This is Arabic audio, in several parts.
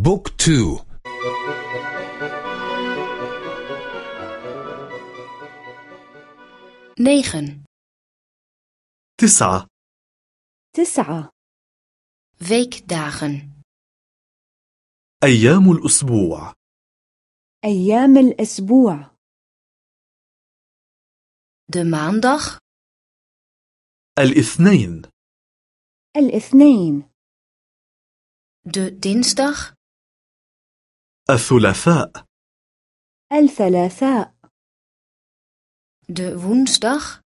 بوك تو. negen, تسعة. تسعة. weekdagen, أيام الأسبوع. أيام الأسبوع. De maandag, الإثنين. الإثنين. De dinsdag, الثلاثاء. الثلاثاء. De woensdag,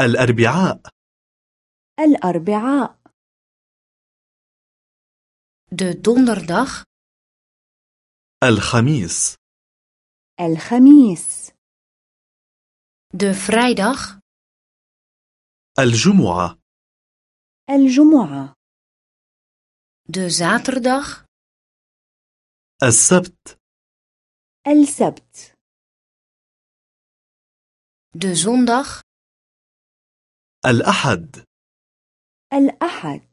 الأربعاء. الأربعاء. De donderdag, الخميس. الخميس. De vrijdag, الجمعة. الجمعة. De zaterdag, السبت. السبت. De zondag, الأحد. الأحد.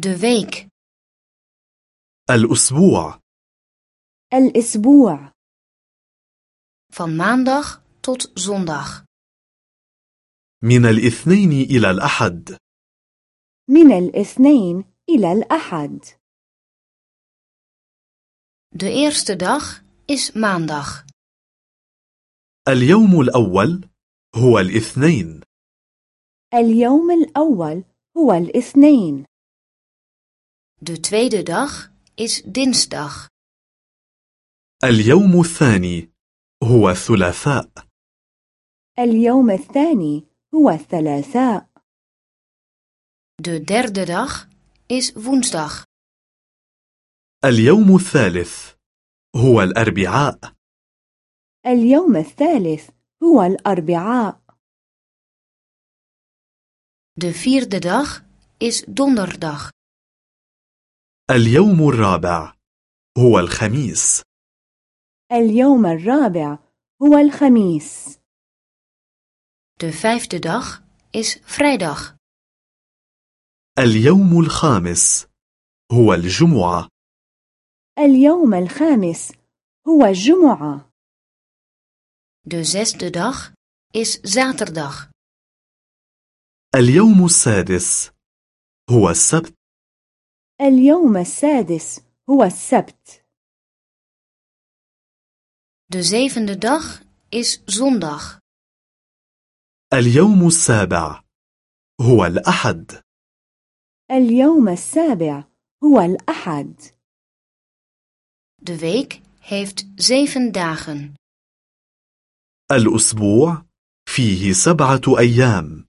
De week, الأسبوع. الأسبوع. Van maandag tot zondag, من الاثنين إلى الأحد. من الاثنين إلى الأحد. De eerste dag is maandag, اليوم الأول هو الاثنين. اليوم الأول هو الاثنين. De tweede dag is dinsdag, اليوم الثاني هو الثلاثاء. اليوم الثاني هو الثلاثاء. De derde dag is woensdag, اليوم الثالث هو الأربعاء. اليوم الثالث هو الأربعاء. De vierde dag is donderdag, اليوم الرابع هو الخميس. اليوم الرابع هو الخميس. De vijfde dag is vrijdag, اليوم الخامس هو الجمعة. اليوم الخامس هو الجمعة de zesde dag is zaterdag, اليوم السادس هو السبت. اليوم السادس هو السبت. De zevende dag is zondag, اليوم السابع هو الأحد. اليوم السابع هو الأحد. De week heeft zeven dagen, الأسبوع فيه سبعة أيام.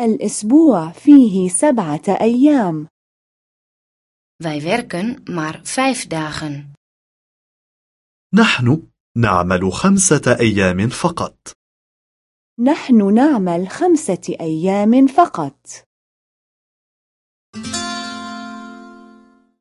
الأسبوع فيه سبعة أيام. Wij werken maar vijf dagen, نحن نعمل خمسة أيام فقط. نحن نعمل خمسة أيام فقط.